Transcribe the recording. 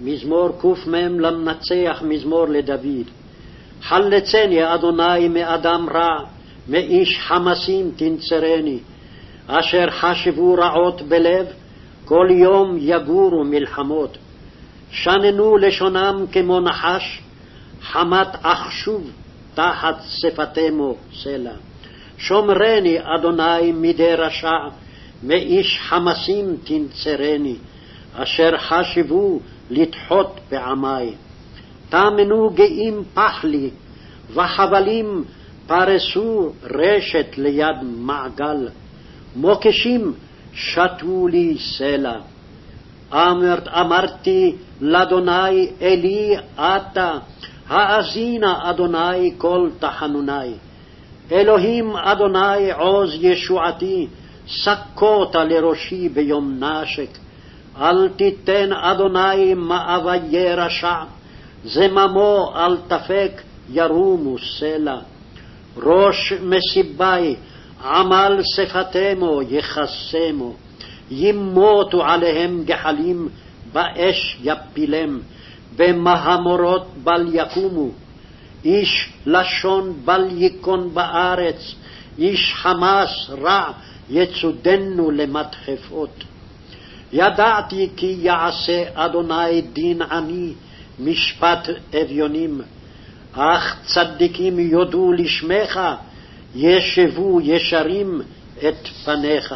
מזמור קמ למנצח, מזמור לדוד. חלצני, אדוני, מאדם רע, מאיש חמסים תנצרני, אשר חשבו רעות בלב, כל יום יגורו מלחמות. שננו לשונם כמו נחש, חמת אחשוב תחת שפתמו סלע. שומרני, אדוני, מידי רשע, מאיש חמסים תנצרני, אשר חשבו לדחות פעמי. טמנו גאים פחלי, וחבלים פרסו רשת ליד מעגל. מוקשים שתו לי סלע. אמרת, אמרתי לאדוני אלי אתה, האזינה אדוני כל תחנוני. אלוהים אדוני עוז ישועתי, סקותה לראשי ביום נשק. אל תיתן אדוני מאוויי רשע, זממו אל תפק ירומו סלע. ראש מסיבי עמל שפתמו יכסמו, ימותו עליהם גחלים, באש יפילם, במהמורות בל יקומו. איש לשון בל ייכון בארץ, איש חמס רע יצודנו למדחפות. ידעתי כי יעשה אדוני דין עני, משפט אביונים. אך צדיקים יודו לשמך, ישבו ישרים את פניך.